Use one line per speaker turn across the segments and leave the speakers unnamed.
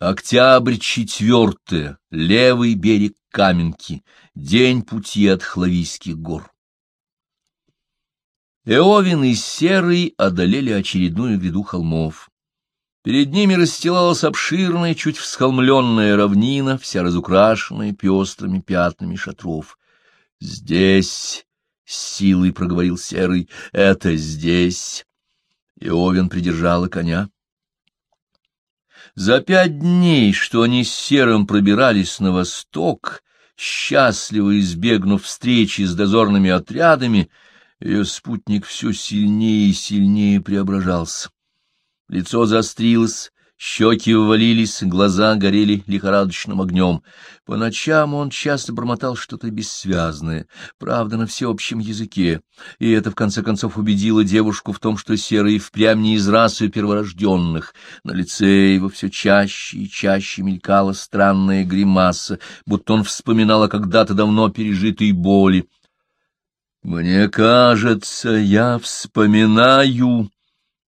Октябрь четвертое, левый берег Каменки, день пути от Хлавийских гор. Эовин и Серый одолели очередную гряду холмов. Перед ними расстилалась обширная, чуть всхолмленная равнина, вся разукрашенная пестрыми пятнами шатров. «Здесь!» — силой проговорил Серый. «Это здесь!» Иовин придержала коня. За пять дней, что они с Серым пробирались на восток, счастливо избегнув встречи с дозорными отрядами, ее спутник все сильнее и сильнее преображался. Лицо заострилось, Щеки ввалились, глаза горели лихорадочным огнем. По ночам он часто бормотал что-то бессвязное, правда, на всеобщем языке, и это, в конце концов, убедило девушку в том, что серый впрямь не из расы перворожденных. На лице его все чаще и чаще мелькала странная гримаса, будто он вспоминал о когда-то давно пережитой боли. «Мне кажется, я вспоминаю...»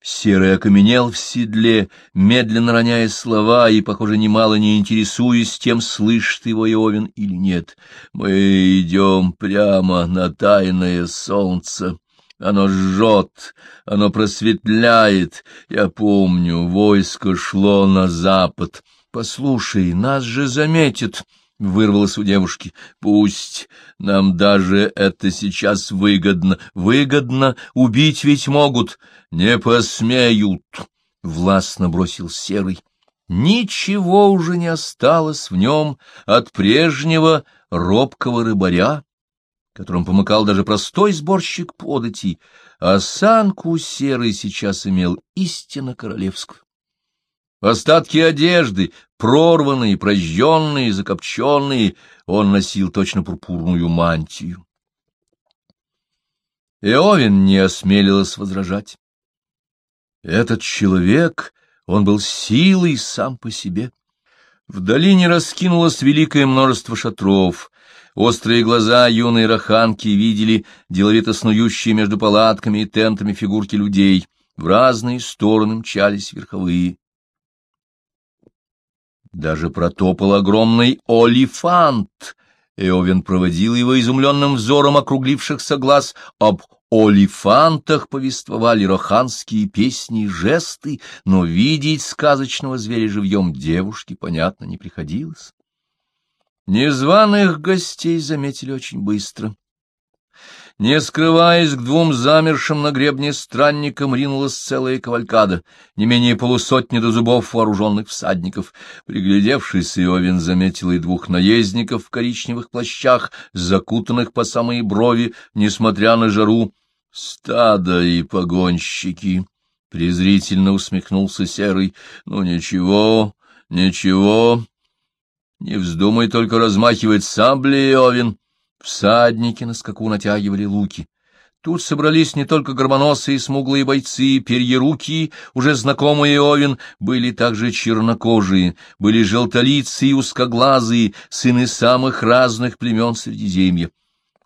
Серый окаменел в седле, медленно роняя слова и, похоже, немало не интересуясь тем, слышит его Иовин или нет. Мы идем прямо на тайное солнце. Оно жжет, оно просветляет. Я помню, войско шло на запад. Послушай, нас же заметят. — вырвалось у девушки. — Пусть. Нам даже это сейчас выгодно. Выгодно. Убить ведь могут. Не посмеют. Властно бросил Серый. Ничего уже не осталось в нем от прежнего робкого рыбаря, которым помыкал даже простой сборщик податей. Осанку Серый сейчас имел истинно королевскую. Остатки одежды, прорванные, прожженные, закопченные, он носил точно пурпурную мантию. Иовин не осмелилась возражать. Этот человек, он был силой сам по себе. В долине раскинулось великое множество шатров. Острые глаза юной раханки видели деловито снующие между палатками и тентами фигурки людей. В разные стороны мчались верховые. Даже протопал огромный олифант. Эовен проводил его изумленным взором округлившихся глаз. Об олифантах повествовали роханские песни и жесты, но видеть сказочного зверя живьем девушке, понятно, не приходилось. Незваных гостей заметили очень быстро. Не скрываясь, к двум замершим на гребне странникам ринулась целая кавалькада, не менее полусотни до зубов вооруженных всадников. Приглядевшись, Иовин заметил и двух наездников в коричневых плащах, закутанных по самые брови, несмотря на жару. Стадо и погонщики! — презрительно усмехнулся Серый. — Ну, ничего, ничего. Не вздумай только размахивать саблей, Иовин. Всадники на скаку натягивали луки. Тут собрались не только громоносые и смуглые бойцы, перьеруки, уже знакомые Овен, были также чернокожие, были желтолицы и узкоглазые, сыны самых разных племен Средиземья.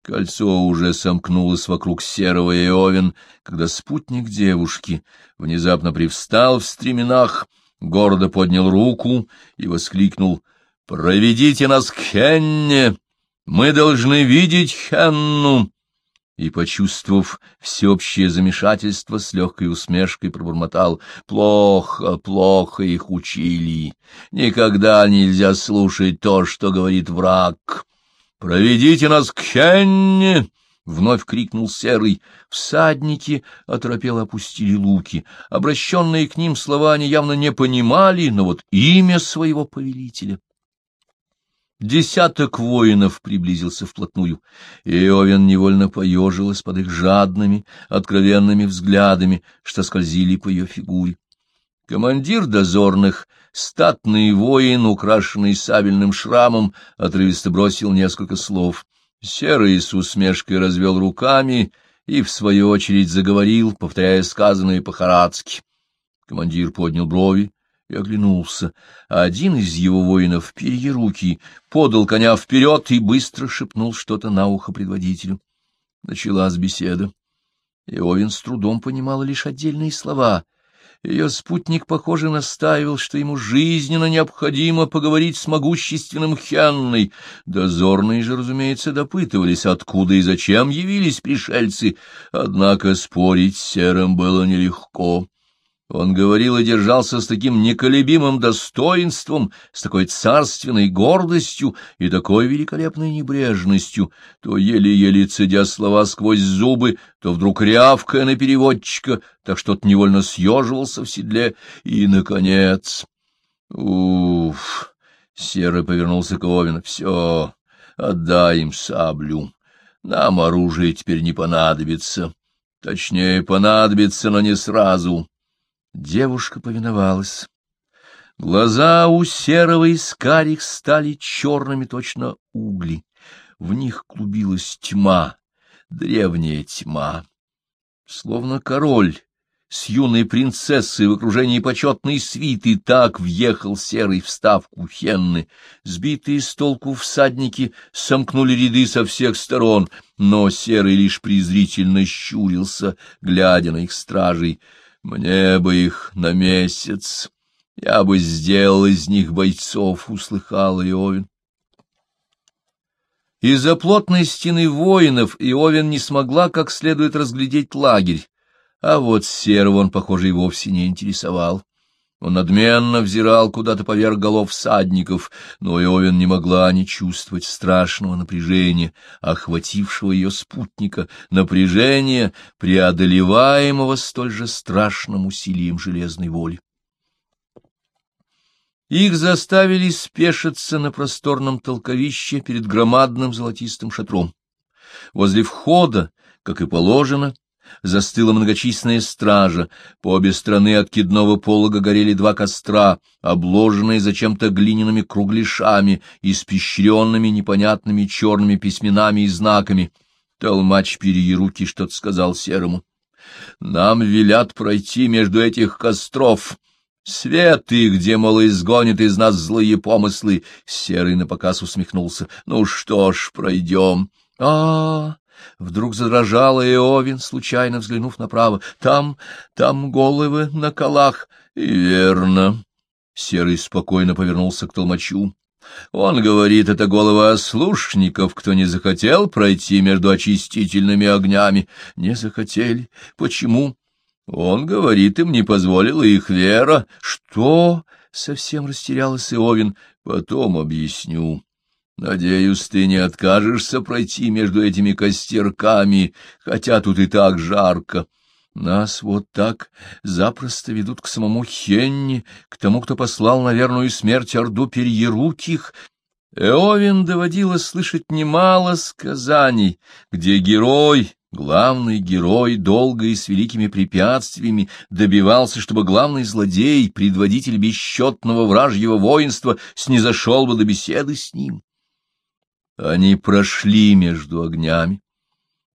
Кольцо уже сомкнулось вокруг серого Иовен, когда спутник девушки внезапно привстал в стременах, гордо поднял руку и воскликнул «Проведите нас к Хенне!» Мы должны видеть Хенну. И, почувствовав всеобщее замешательство, с легкой усмешкой пробормотал. Плохо, плохо их учили. Никогда нельзя слушать то, что говорит враг. Проведите нас к Хенне! — вновь крикнул Серый. Всадники оторопело опустили луки. Обращенные к ним слова они явно не понимали, но вот имя своего повелителя Десяток воинов приблизился вплотную, и Овен невольно поежилась под их жадными, откровенными взглядами, что скользили по ее фигуре. Командир дозорных, статный воин, украшенный сабельным шрамом, отрывисто бросил несколько слов. Серый с усмешкой развел руками и, в свою очередь, заговорил, повторяя сказанное по-харадски. Командир поднял брови, и оглянулся. Один из его воинов, перьеруки, подал коня вперед и быстро шепнул что-то на ухо предводителю. Началась беседа. Иовин с трудом понимала лишь отдельные слова. Ее спутник, похоже, настаивал, что ему жизненно необходимо поговорить с могущественным Хенной. Дозорные же, разумеется, допытывались, откуда и зачем явились пришельцы, однако спорить с Серым было нелегко. Он говорил и держался с таким неколебимым достоинством, с такой царственной гордостью и такой великолепной небрежностью, то еле-еле цедя слова сквозь зубы, то вдруг рявкая на переводчика, так что тот невольно съеживался в седле, и, наконец... Уф! Серый повернулся к Овину. — Все, отдай им саблю. Нам оружие теперь не понадобится. Точнее, понадобится, но не сразу. Девушка повиновалась. Глаза у серого из стали черными точно угли. В них клубилась тьма, древняя тьма. Словно король с юной принцессой в окружении почетной свиты так въехал серый в ставку Хенны. Сбитые с толку всадники сомкнули ряды со всех сторон, но серый лишь презрительно щурился, глядя на их стражей — мне бы их на месяц, я бы сделал из них бойцов, — услыхал Иовин. Из-за плотной стены воинов Иовин не смогла как следует разглядеть лагерь, а вот серого он, похоже, и вовсе не интересовал. Он надменно взирал куда-то поверх голов всадников, но Иовин не могла не чувствовать страшного напряжения, охватившего ее спутника, напряжения, преодолеваемого столь же страшным усилием железной воли. Их заставили спешиться на просторном толковище перед громадным золотистым шатром. Возле входа, как и положено, застыла многочисленная стража, по обе стороны откидного полога горели два костра, обложенные зачем-то глиняными кругляшами, испещренными непонятными черными письменами и знаками. Толмач перееруки что-то сказал Серому. — Нам велят пройти между этих костров. Свет их, где, мол, изгонит из нас злые помыслы. Серый напоказ усмехнулся. — Ну что ж, пройдем. — А-а-а! Вдруг задрожал Иовин, случайно взглянув направо. Там, там головы на колах. И верно. Серый спокойно повернулся к толмачу. Он говорит, это головы ослушников, кто не захотел пройти между очистительными огнями. Не захотели. Почему? Он говорит, им не позволила их вера. Что? Совсем растерялся Иовин. Потом объясню. Надеюсь, ты не откажешься пройти между этими костерками, хотя тут и так жарко. Нас вот так запросто ведут к самому Хенни, к тому, кто послал на верную смерть Орду Перьеруких. Эовин доводилось слышать немало сказаний, где герой, главный герой, долго и с великими препятствиями добивался, чтобы главный злодей, предводитель бесчетного вражьего воинства, снизошел бы до беседы с ним. Они прошли между огнями.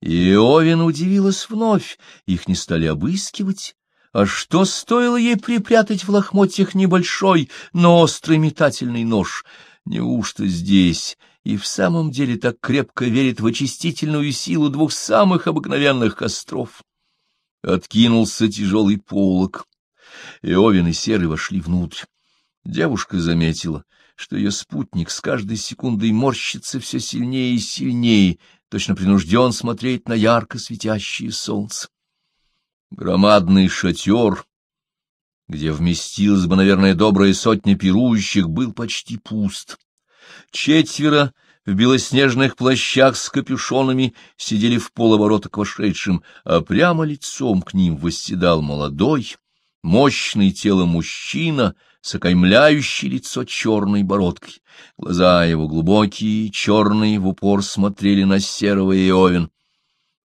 И Овен удивилась вновь, их не стали обыскивать. А что стоило ей припрятать в лохмотьях небольшой, но острый метательный нож? Неужто здесь и в самом деле так крепко верит в очистительную силу двух самых обыкновенных костров? Откинулся тяжелый полог. Иовин и Серый вошли внутрь. Девушка заметила — что ее спутник с каждой секундой морщится все сильнее и сильнее, точно принужден смотреть на ярко светящее солнце. Громадный шатер, где вместилась бы, наверное, добрая сотня пирующих, был почти пуст. Четверо в белоснежных плащах с капюшонами сидели в полоборота к вошедшим, а прямо лицом к ним восседал молодой, мощный тело мужчина с окаймляющей лицо черной бородкой. Глаза его глубокие, черные, в упор смотрели на серого Иовин.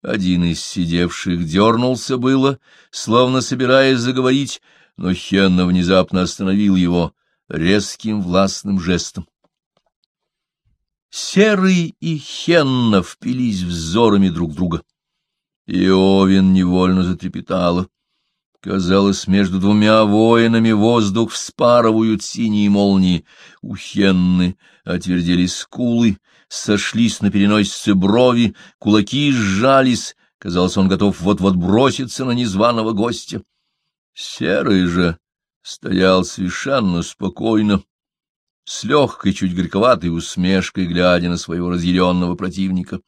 Один из сидевших дернулся было, словно собираясь заговорить, но Хенна внезапно остановил его резким властным жестом. Серый и Хенна впились взорами друг друга. Иовин невольно затрепетала. Казалось, между двумя воинами воздух вспарывают синие молнии. У Хенны отвердели скулы, сошлись на переносице брови, кулаки сжались. Казалось, он готов вот-вот броситься на незваного гостя. Серый же стоял совершенно спокойно, с легкой, чуть горьковатой усмешкой, глядя на своего разъяренного противника.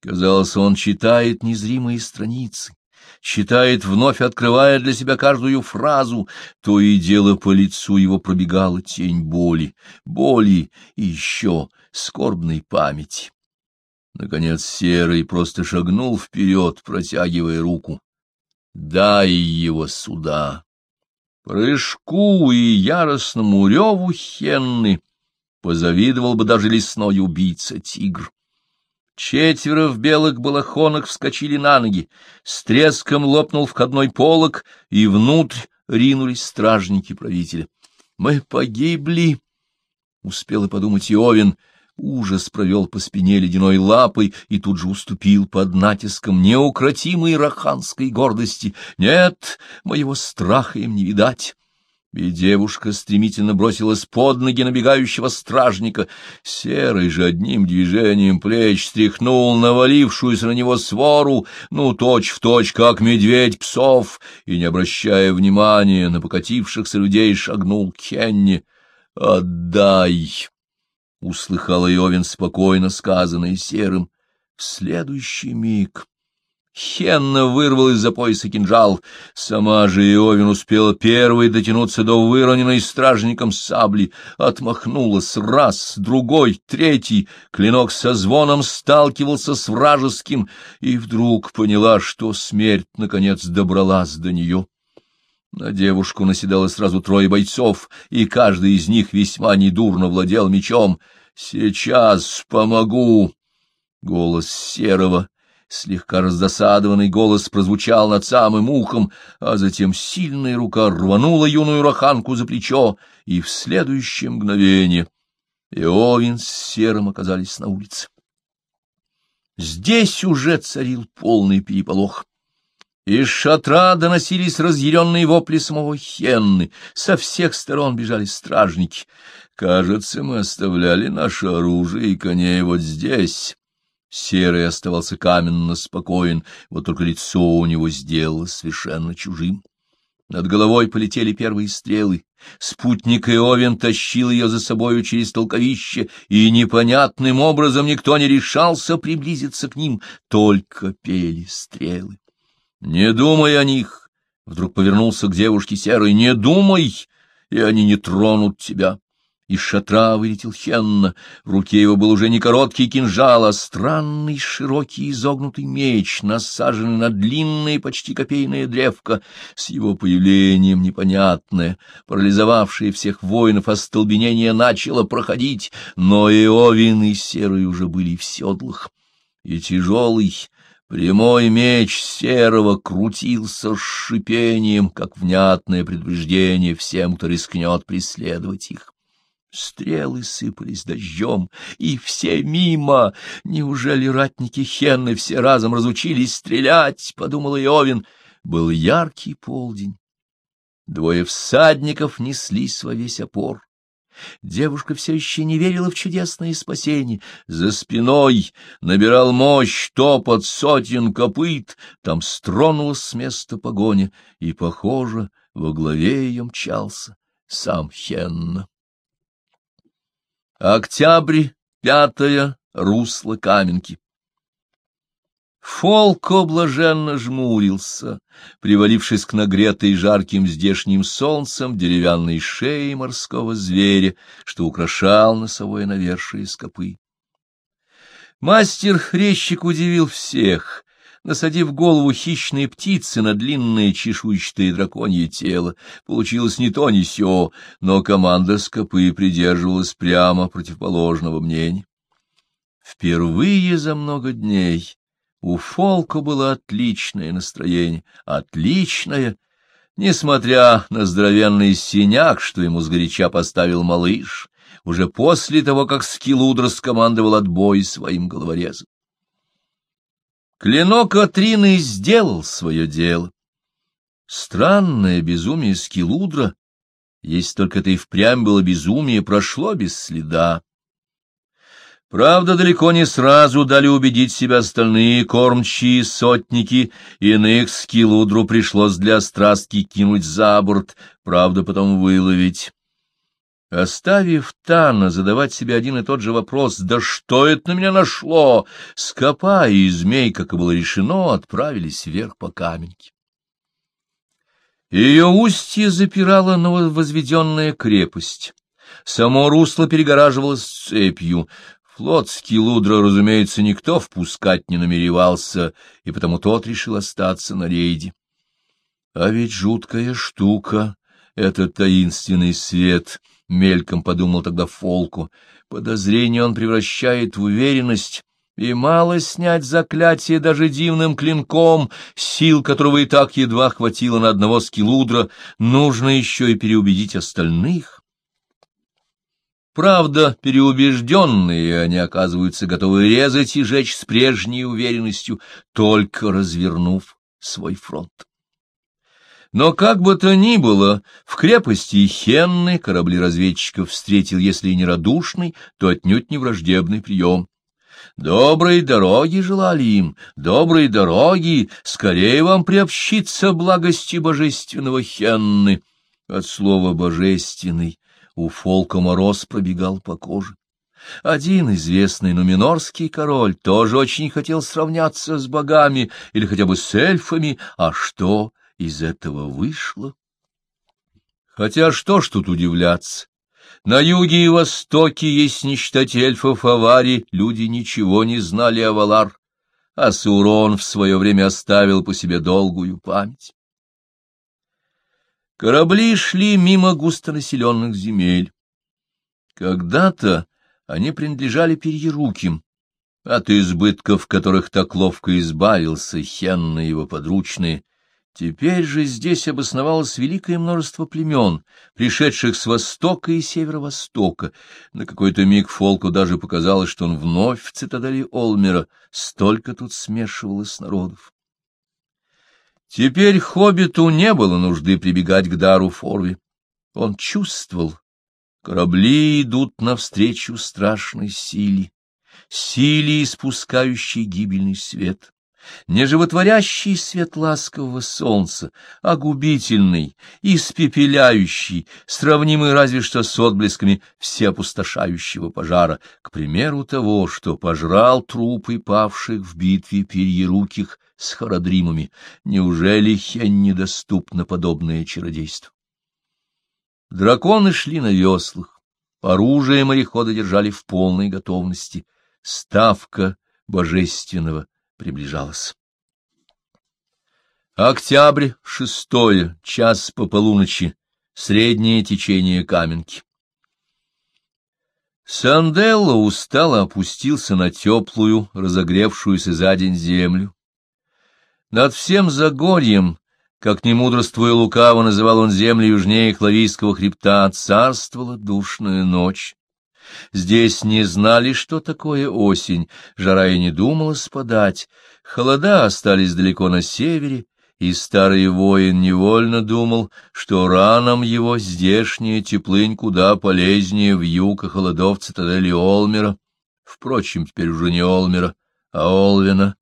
Казалось, он читает незримые страницы, читает, вновь открывая для себя каждую фразу, то и дело по лицу его пробегала тень боли, боли и еще скорбной памяти. Наконец Серый просто шагнул вперед, протягивая руку. «Дай его сюда!» Прыжку и яростному реву Хенны позавидовал бы даже лесной убийца-тигр. Четверо в белых балахонах вскочили на ноги, с треском лопнул входной полог, и внутрь ринулись стражники правителя. — Мы погибли! — успел и подумать Иовин, Ужас провел по спине ледяной лапой и тут же уступил под натиском неукротимой раханской гордости. Нет, моего страха им не видать. И девушка стремительно бросилась под ноги набегающего стражника. Серый же одним движением плеч стряхнул навалившуюся на него свору, ну, точь-в-точь, точь, как медведь псов, и, не обращая внимания на покатившихся людей, шагнул к Хенни. «Отдай!» — услыхал Иовин спокойно сказанное серым. В следующий миг Хенна вырвал из-за пояса кинжал. Сама же Иовин успела первой дотянуться до выроненной стражником сабли, отмахнулась раз, другой, третий, клинок со звоном сталкивался с вражеским, и вдруг поняла, что смерть, наконец, добралась до нее. На девушку наседало сразу трое бойцов, и каждый из них весьма недурно владел мечом. «Сейчас помогу!» Голос Серого, слегка раздосадованный голос, прозвучал над самым ухом, а затем сильная рука рванула юную раханку за плечо, и в следующее мгновение Иовин с Серым оказались на улице. Здесь уже царил полный переполох. Из шатра доносились разъяренные вопли самого Хенны. Со всех сторон бежали стражники. Кажется, мы оставляли наше оружие и коней вот здесь. Серый оставался каменно спокоен, вот только лицо у него сделалось совершенно чужим. Над головой полетели первые стрелы. Спутник Иовен тащил ее за собою через толковище, и непонятным образом никто не решался приблизиться к ним, только пели стрелы. Не думай о них, — вдруг повернулся к девушке серой, — не думай, и они не тронут тебя. Из шатра вылетел Хенна, в руке его был уже не короткий кинжал, а странный широкий изогнутый меч, насаженный на длинное почти копейное древко. С его появлением непонятное, парализовавшее всех воинов остолбенение начало проходить, но и Овен и Серый уже были в седлах. И тяжелый, Прямой меч серого крутился с шипением, как внятное предупреждение всем, кто рискнет преследовать их. Стрелы сыпались дождем, и все мимо. Неужели ратники Хенны все разом разучились стрелять, — подумал Иовин. Был яркий полдень. Двое всадников неслись во весь опор. Девушка все еще не верила в чудесное спасение. За спиной набирал мощь топот сотен копыт, там стронулась с места погоня, и, похоже, во главе ее мчался сам Хенна. Октябрь, пятое, русло Каменки. Фолко блаженно жмурился, привалившись к нагретой жарким здешним солнцем деревянной шее морского зверя, что украшал носовое навершие скопы. Мастер-резчик удивил всех, насадив голову хищной птицы на длинное чешуйчатое драконье тело. Получилось не то, ни сё, но команда скопы придерживалась прямо противоположного мнения. Впервые за много дней у Фолка было отличное настроение, отличное, несмотря на здоровенный синяк, что ему сгоряча поставил малыш, уже после того, как Скилудр скомандовал отбой своим головорезом. Клинок Атрины сделал свое дело. Странное безумие Скилудра, если только это и впрямь было безумие, прошло без следа. Правда, далеко не сразу дали убедить себя остальные кормчие сотники, иных скилудру пришлось для страстки кинуть за борт, правда, потом выловить. Оставив Тана задавать себе один и тот же вопрос, «Да что это на меня нашло?» Скопа и змей, как и было решено, отправились вверх по каменьке. Ее устье запирала нововозведенная крепость. Само русло перегораживалось цепью. Флотский лудра, разумеется, никто впускать не намеревался, и потому тот решил остаться на рейде. А ведь жуткая штука — этот таинственный свет —— мельком подумал тогда Фолку. Подозрение он превращает в уверенность, и мало снять заклятие даже дивным клинком, сил которого и так едва хватило на одного скилудра, нужно еще и переубедить остальных. Правда, переубежденные они оказываются готовы резать и жечь с прежней уверенностью, только развернув свой фронт. Но как бы то ни было, в крепости Хенны корабли разведчиков встретил, если и не радушный, то отнюдь не враждебный прием. Доброй дороги желали им, доброй дороги, скорее вам приобщиться благости божественного Хенны. От слова «божественный» у Фолка мороз пробегал по коже. Один известный нуминорский король тоже очень хотел сравняться с богами или хотя бы с эльфами, а что из этого вышло? Хотя что ж тут удивляться? На юге и востоке, есть не считать эльфов аварий, люди ничего не знали о Валар, а Саурон в свое время оставил по себе долгую память. Корабли шли мимо густонаселенных земель. Когда-то они принадлежали перьеруким, от избытков которых так ловко избавился Хенна и его подручные, Теперь же здесь обосновалось великое множество племен, пришедших с востока и северо-востока. На какой-то миг Фолку даже показалось, что он вновь в цитадели Олмера, столько тут смешивалось народов. Теперь хоббиту не было нужды прибегать к дару Форви. Он чувствовал, корабли идут навстречу страшной силе, силе, испускающей гибельный свет не животворящий свет ласкового солнца, а губительный, испепеляющий, сравнимый разве что с отблесками всеопустошающего пожара, к примеру того, что пожрал трупы павших в битве перьеруких с хородримами. Неужели хень недоступно подобное чародейство? Драконы шли на веслах, оружие морехода держали в полной готовности. Ставка божественного — приближалась. Октябрь, шестое, час по полуночи, среднее течение Каменки. Санделло устало опустился на теплую, разогревшуюся за день землю. Над всем Загорьем, как не мудрствуя лукаво, называл он земли южнее Клавийского хребта, царствовала душная ночь. Здесь не знали, что такое осень, жара и не думала спадать, холода остались далеко на севере, и старый воин невольно думал, что ранам его здешняя теплынь куда полезнее в юг и холодов цитадели Олмера. Впрочем, теперь уже не Олмера, а Олвина.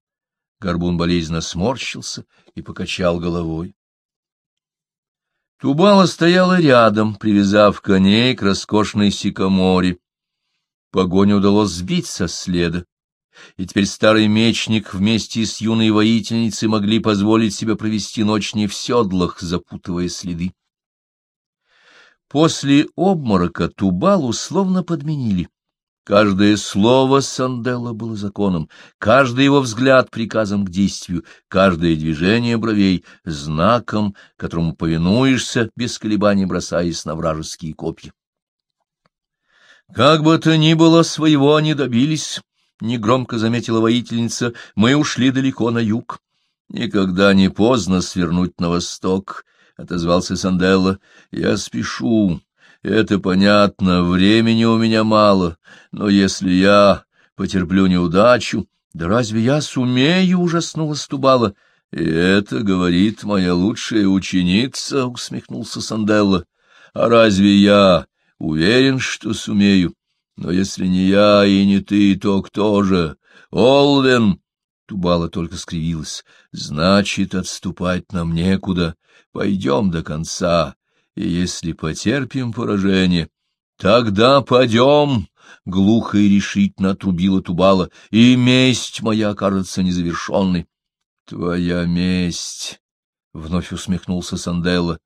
Горбун болезненно сморщился и покачал головой. Тубала стояла рядом, привязав коней к роскошной сикаморе. Погоню удалось сбить со следа, и теперь старый мечник вместе с юной воительницей могли позволить себе провести ночь не в седлах, запутывая следы. После обморока Тубалу словно подменили. Каждое слово Санделла было законом, каждый его взгляд — приказом к действию, каждое движение бровей — знаком, которому повинуешься, без колебаний бросаясь на вражеские копья. Как бы то ни было, своего они добились, — негромко заметила воительница, — мы ушли далеко на юг. Никогда не поздно свернуть на восток, — отозвался Санделла. Я спешу, это понятно, времени у меня мало, но если я потерплю неудачу... Да разве я сумею, — ужаснулась Тубала. — И это говорит моя лучшая ученица, — усмехнулся Санделла. — А разве я Уверен, что сумею. Но если не я и не ты, то кто же? Олвен! Тубала только скривилась. Значит, отступать нам некуда. Пойдем до конца. И если потерпим поражение, тогда пойдем, — глухо и решительно отрубила Тубала, — и месть моя кажется незавершенной. — Твоя месть! — вновь усмехнулся Санделла. —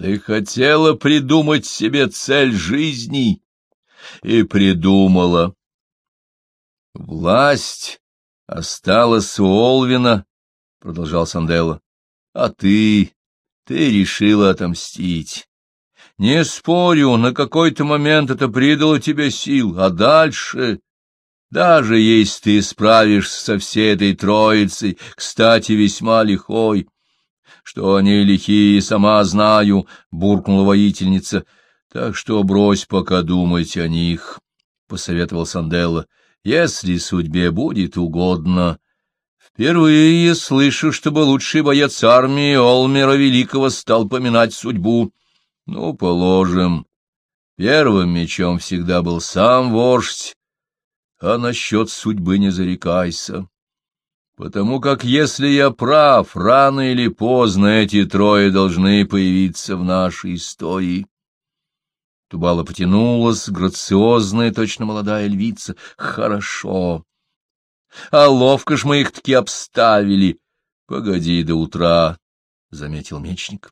Ты хотела придумать себе цель жизни и придумала. Власть осталась у Олвина, — продолжал Санделла, — а ты, ты решила отомстить. Не спорю, на какой-то момент это придало тебе сил, а дальше... Даже если ты справишься со всей этой троицей, кстати, весьма лихой, что они лихие, сама знаю, — буркнула воительница, — так что брось пока думать о них, — посоветовал Санделла. Если судьбе будет угодно. Впервые слышу, чтобы лучший боец армии Олмера Великого стал поминать судьбу. Ну, положим, первым мечом всегда был сам вождь, а насчет судьбы не зарекайся. Потому как, если я прав, рано или поздно эти трое должны появиться в нашей истории. Тубала потянулась, грациозная, точно молодая львица. Хорошо. А ловко ж мы их таки обставили. Погоди до утра, — заметил мечник.